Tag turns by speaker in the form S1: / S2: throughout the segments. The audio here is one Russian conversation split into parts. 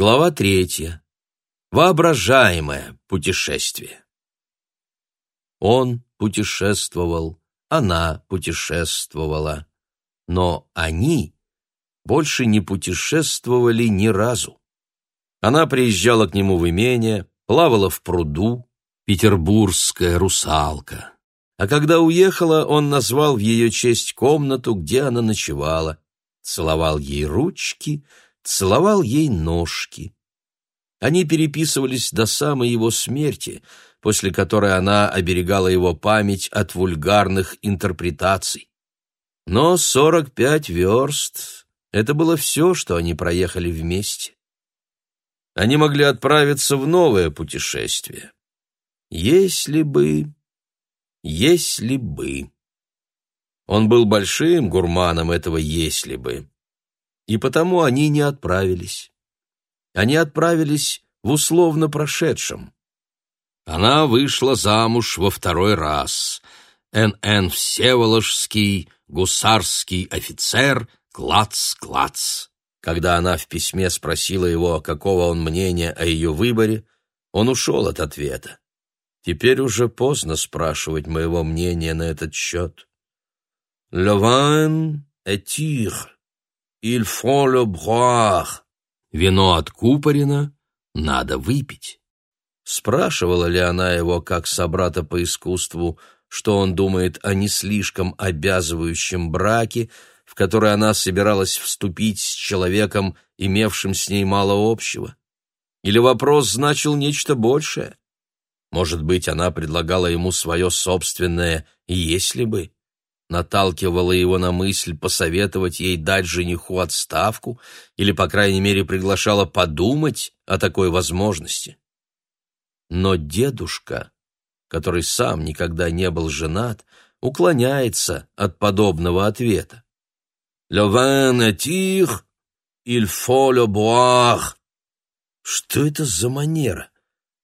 S1: Глава третья. Воображаемое путешествие. Он путешествовал, она путешествовала, но они больше не путешествовали ни разу. Она приезжала к нему в имение, плавала в пруду, петербургская русалка. А когда уехала, он назвал в ее честь комнату, где она ночевала, целовал ей ручки, целовал ей ножки. Они переписывались до самой его смерти, после которой она оберегала его память от вульгарных интерпретаций. Но сорок пять верст — это было все, что они проехали вместе. Они могли отправиться в новое путешествие. Если бы... Если бы... Он был большим гурманом этого «если бы». И потому они не отправились. Они отправились в условно прошедшем. Она вышла замуж во второй раз. Н.Н. Всеволожский, гусарский офицер, клац-клац. Когда она в письме спросила его, какого он мнения о ее выборе, он ушел от ответа. Теперь уже поздно спрашивать моего мнения на этот счет. «Le vin il faut le boire». Вино откупорено, надо выпить. Спрашивала ли она его, как собрата по искусству, что он думает о не слишком обязывающем браке, в который она собиралась вступить с человеком, имевшим с ней мало общего? Или вопрос значил нечто большее? Может быть, она предлагала ему свое собственное «если бы», наталкивала его на мысль посоветовать ей дать жениху отставку или, по крайней мере, приглашала подумать о такой возможности. Но дедушка, который сам никогда не был женат, уклоняется от подобного ответа. «Le vin attire, il faut le boire». Что это за манера?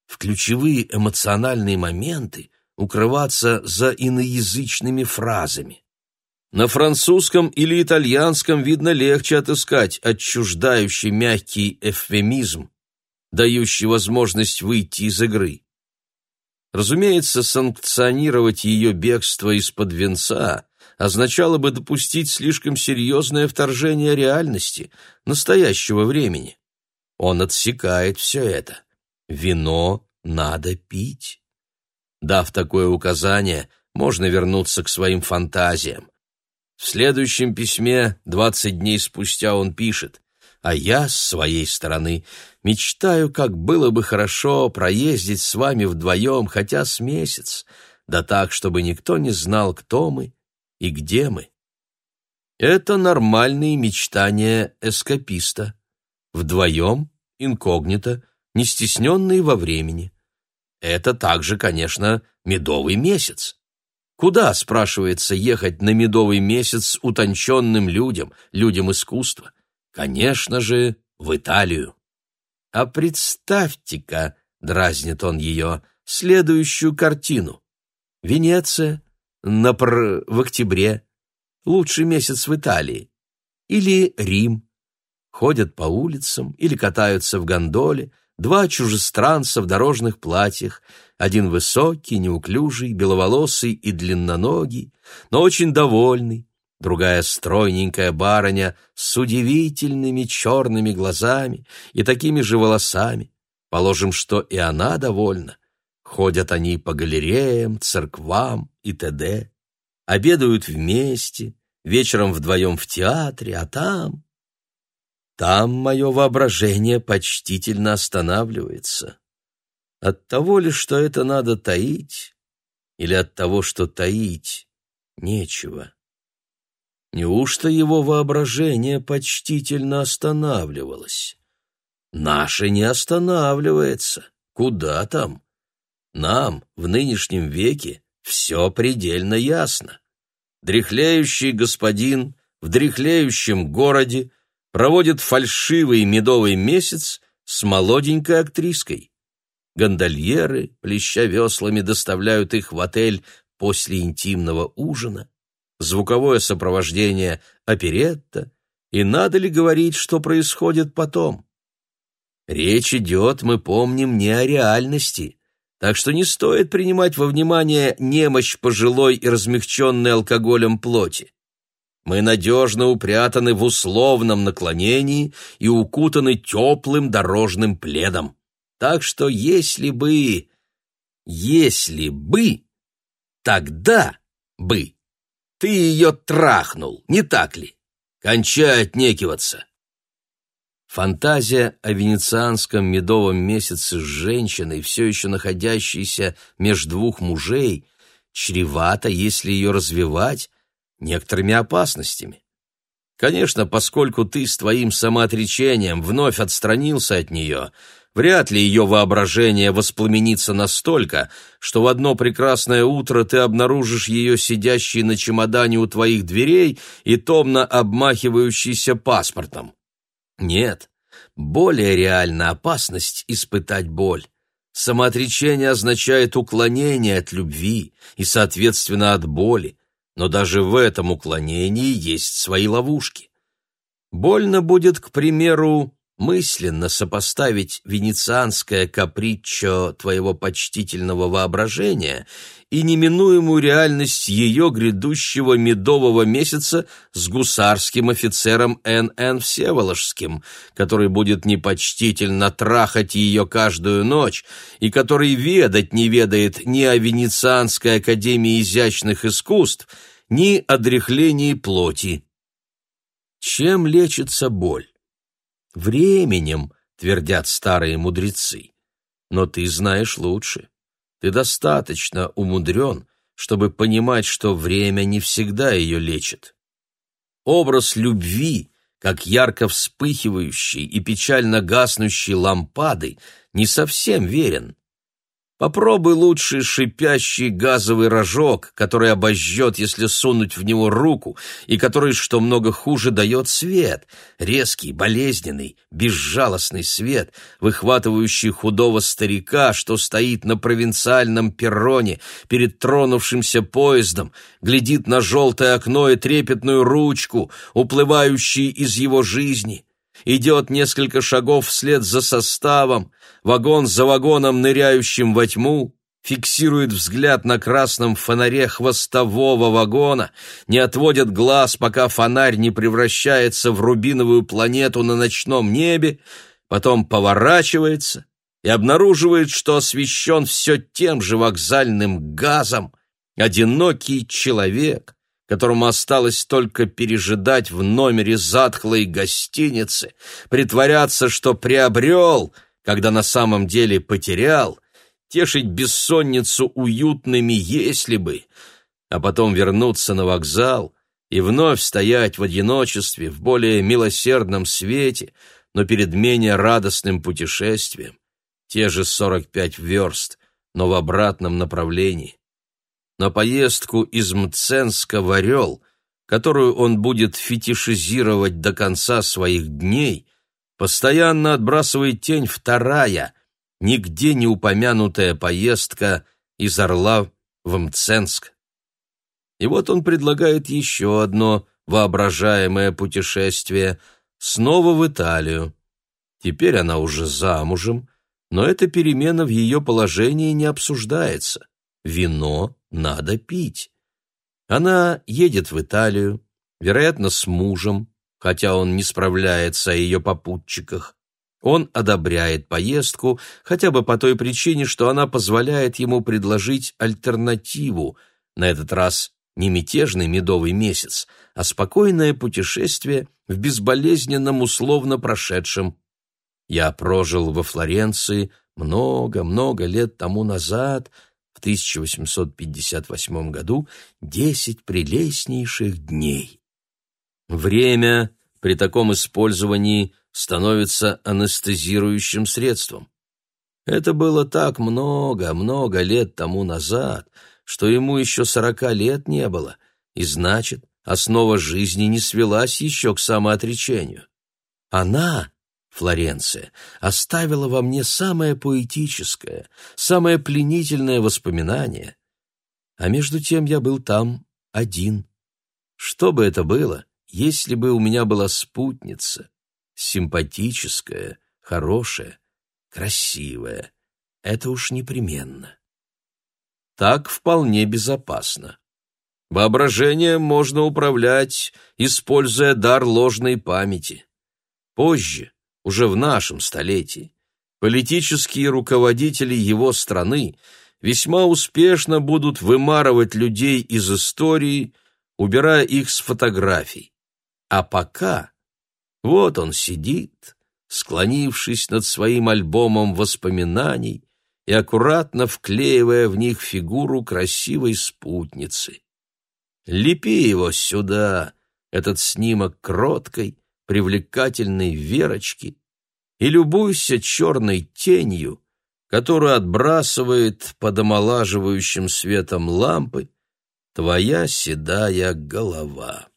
S1: В ключевые эмоциональные моменты укрываться за иноязычными фразами. На французском или итальянском, видно, легче отыскать отчуждающий мягкий эвфемизм, дающий возможность выйти из игры. Разумеется, санкционировать ее бегство из-под венца означало бы допустить слишком серьезное вторжение реальности, настоящего времени. Он отсекает все это. Вино надо пить. Дав такое указание, можно вернуться к своим фантазиям. В следующем письме, двадцать дней спустя, он пишет «А я, с своей стороны, мечтаю, как было бы хорошо проездить с вами вдвоем хотя с месяц, да так, чтобы никто не знал, кто мы и где мы». Это нормальные мечтания эскаписта. Вдвоем, инкогнито, не стесненные во времени. Это также, конечно, медовый месяц. Куда, спрашивается, ехать на медовый месяц утонченным людям, людям искусства? Конечно же, в Италию. А представьте-ка, дразнит он ее, следующую картину. Венеция, напр... в октябре, лучший месяц в Италии. Или Рим. Ходят по улицам или катаются в гондоле, Два чужестранца в дорожных платьях, один высокий, неуклюжий, беловолосый и длинноногий, но очень довольный, другая стройненькая барыня с удивительными черными глазами и такими же волосами. Положим, что и она довольна. Ходят они по галереям, церквам и т.д. Обедают вместе, вечером вдвоем в театре, а там... Там мое воображение почтительно останавливается. От того ли, что это надо таить, или от того, что таить нечего? Неужто его воображение почтительно останавливалось? Наше не останавливается. Куда там? Нам в нынешнем веке все предельно ясно. Дряхлеющий господин в дряхлеющем городе проводит фальшивый медовый месяц с молоденькой актриской. Гондольеры, плеща веслами, доставляют их в отель после интимного ужина. Звуковое сопровождение оперетта. И надо ли говорить, что происходит потом? Речь идет, мы помним, не о реальности, так что не стоит принимать во внимание немощь пожилой и размягченной алкоголем плоти. Мы надежно упрятаны в условном наклонении и укутаны теплым дорожным пледом. Так что если бы... Если бы... Тогда бы... Ты ее трахнул, не так ли? Кончай отнекиваться. Фантазия о венецианском медовом месяце с женщиной, все еще находящейся между двух мужей, чревата, если ее развивать, некоторыми опасностями. Конечно, поскольку ты с твоим самоотречением вновь отстранился от нее, вряд ли ее воображение воспламенится настолько, что в одно прекрасное утро ты обнаружишь ее сидящей на чемодане у твоих дверей и томно обмахивающейся паспортом. Нет, более реальна опасность испытать боль. Самоотречение означает уклонение от любви и, соответственно, от боли, но даже в этом уклонении есть свои ловушки. Больно будет, к примеру, мысленно сопоставить венецианское каприччо твоего почтительного воображения и неминуемую реальность ее грядущего медового месяца с гусарским офицером Н.Н. Всеволожским, который будет непочтительно трахать ее каждую ночь и который ведать не ведает ни о Венецианской академии изящных искусств, ни о дряхлении плоти. Чем лечится боль? Временем, твердят старые мудрецы. Но ты знаешь лучше. Ты достаточно умудрен, чтобы понимать, что время не всегда ее лечит. Образ любви, как ярко вспыхивающей и печально гаснущей лампады, не совсем верен. Попробуй лучше шипящий газовый рожок, который обожжет, если сунуть в него руку, и который, что много хуже, дает свет. Резкий, болезненный, безжалостный свет, выхватывающий худого старика, что стоит на провинциальном перроне перед тронувшимся поездом, глядит на желтое окно и трепетную ручку, уплывающий из его жизни идет несколько шагов вслед за составом, вагон за вагоном, ныряющим во тьму, фиксирует взгляд на красном фонаре хвостового вагона, не отводит глаз, пока фонарь не превращается в рубиновую планету на ночном небе, потом поворачивается и обнаруживает, что освещен все тем же вокзальным газом, одинокий человек, которому осталось только пережидать в номере затхлой гостиницы, притворяться, что приобрел, когда на самом деле потерял, тешить бессонницу уютными «если бы», а потом вернуться на вокзал и вновь стоять в одиночестве в более милосердном свете, но перед менее радостным путешествием, те же сорок пять верст, но в обратном направлении на поездку из Мценска в Орел, которую он будет фетишизировать до конца своих дней, постоянно отбрасывает тень вторая, нигде не упомянутая поездка из Орла в Мценск. И вот он предлагает еще одно воображаемое путешествие снова в Италию. Теперь она уже замужем, но эта перемена в ее положении не обсуждается. Вино надо пить. Она едет в Италию, вероятно, с мужем, хотя он не справляется о ее попутчиках. Он одобряет поездку, хотя бы по той причине, что она позволяет ему предложить альтернативу, на этот раз не мятежный медовый месяц, а спокойное путешествие в безболезненном условно прошедшем. Я прожил во Флоренции много-много лет тому назад, в 1858 году десять прелестнейших дней. Время при таком использовании становится анестезирующим средством. Это было так много-много лет тому назад, что ему еще сорока лет не было, и значит, основа жизни не свелась еще к самоотречению. Она Флоренция оставила во мне самое поэтическое, самое пленительное воспоминание. А между тем я был там один. Что бы это было, если бы у меня была спутница, симпатическая, хорошее, красивое. Это уж непременно. Так вполне безопасно. Воображением можно управлять, используя дар ложной памяти. Позже, уже в нашем столетии, политические руководители его страны весьма успешно будут вымарывать людей из истории, убирая их с фотографий. А пока вот он сидит, склонившись над своим альбомом воспоминаний и аккуратно вклеивая в них фигуру красивой спутницы. Лепи его сюда, этот снимок кроткой, привлекательной Верочки, и любуйся черной тенью, которую отбрасывает под омолаживающим светом лампы твоя седая голова.